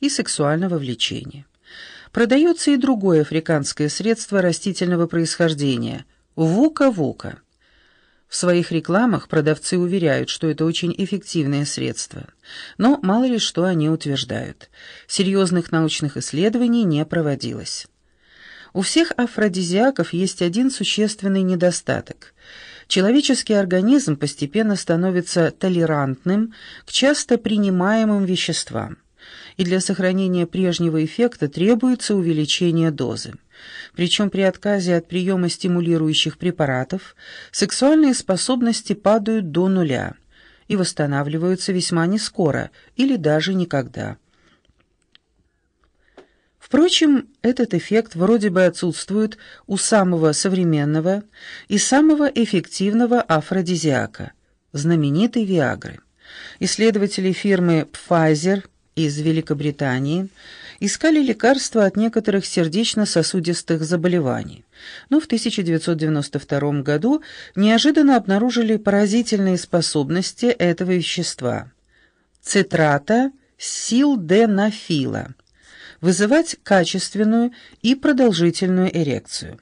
и сексуального влечения. Продается и другое африканское средство растительного происхождения – вука-вука. В своих рекламах продавцы уверяют, что это очень эффективное средство. Но мало ли что они утверждают. Серьезных научных исследований не проводилось. У всех афродизиаков есть один существенный недостаток. Человеческий организм постепенно становится толерантным к часто принимаемым веществам и для сохранения прежнего эффекта требуется увеличение дозы. Причем при отказе от приема стимулирующих препаратов сексуальные способности падают до нуля и восстанавливаются весьма нескоро или даже никогда. Впрочем, этот эффект вроде бы отсутствует у самого современного и самого эффективного афродизиака – знаменитой Виагры. Исследователи фирмы Pfizer – из Великобритании искали лекарства от некоторых сердечно-сосудистых заболеваний, но в 1992 году неожиданно обнаружили поразительные способности этого вещества – цитрата силденафила – вызывать качественную и продолжительную эрекцию.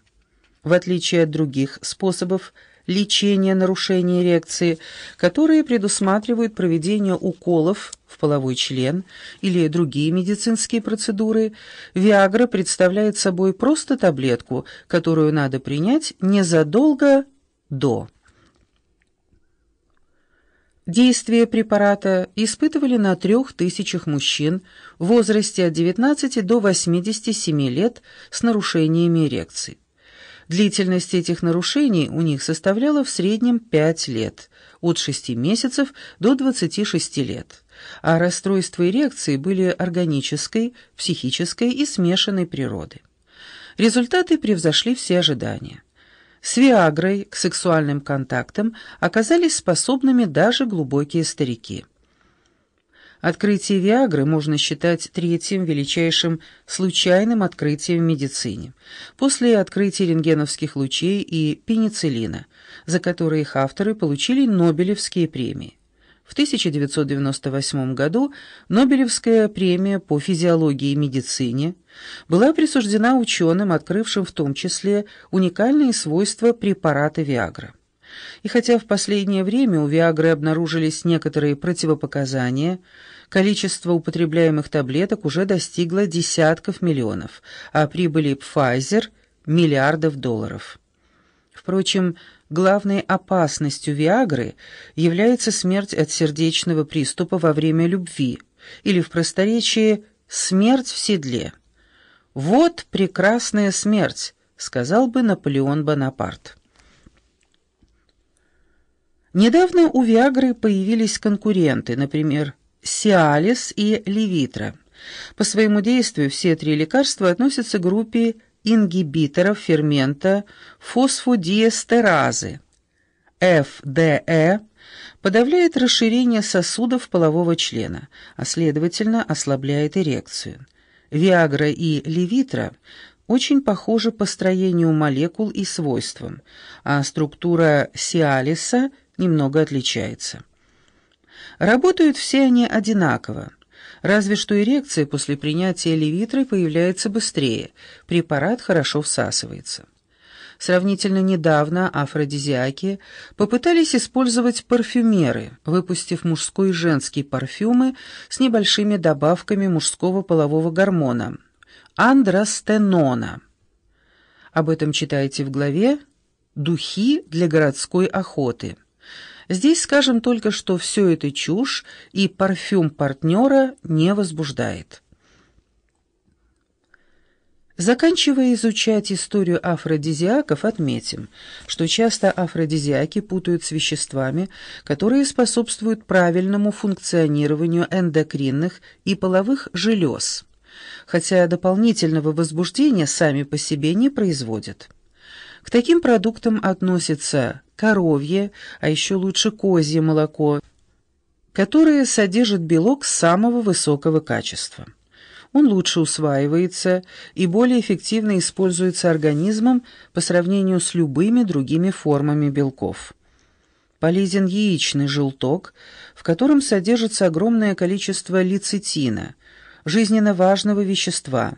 В отличие от других способов лечения нарушения эрекции, которые предусматривают проведение уколов в половой член или другие медицинские процедуры, Виагра представляет собой просто таблетку, которую надо принять незадолго до. Действие препарата испытывали на трех тысячах мужчин в возрасте от 19 до 87 лет с нарушениями эрекции. Длительность этих нарушений у них составляла в среднем 5 лет, от 6 месяцев до 26 лет, а расстройства эрекции были органической, психической и смешанной природы. Результаты превзошли все ожидания. С Виагрой к сексуальным контактам оказались способными даже глубокие старики. Открытие Виагры можно считать третьим величайшим случайным открытием в медицине, после открытия рентгеновских лучей и пенициллина, за которые их авторы получили Нобелевские премии. В 1998 году Нобелевская премия по физиологии и медицине была присуждена ученым, открывшим в том числе уникальные свойства препарата Виагра. И хотя в последнее время у Виагры обнаружились некоторые противопоказания – Количество употребляемых таблеток уже достигло десятков миллионов, а прибыли Pfizer – миллиардов долларов. Впрочем, главной опасностью Виагры является смерть от сердечного приступа во время любви, или в просторечии «смерть в седле». «Вот прекрасная смерть», — сказал бы Наполеон Бонапарт. Недавно у Виагры появились конкуренты, например, Сиалис и Левитра. По своему действию все три лекарства относятся к группе ингибиторов фермента фосфодиэстеразы. ФДЭ подавляет расширение сосудов полового члена, а следовательно ослабляет эрекцию. Виагра и Левитра очень похожи по строению молекул и свойствам, а структура сиалиса немного отличается. Работают все они одинаково, разве что эрекция после принятия левитры появляется быстрее, препарат хорошо всасывается. Сравнительно недавно афродизиаки попытались использовать парфюмеры, выпустив мужской и женский парфюмы с небольшими добавками мужского полового гормона – андростенона. Об этом читайте в главе «Духи для городской охоты». Здесь скажем только, что все это чушь, и парфюм партнера не возбуждает. Заканчивая изучать историю афродизиаков, отметим, что часто афродизиаки путают с веществами, которые способствуют правильному функционированию эндокринных и половых желез, хотя дополнительного возбуждения сами по себе не производят. К таким продуктам относятся коровье, а еще лучше козье молоко, которое содержит белок самого высокого качества. Он лучше усваивается и более эффективно используется организмом по сравнению с любыми другими формами белков. Полезен яичный желток, в котором содержится огромное количество лецитина – жизненно важного вещества,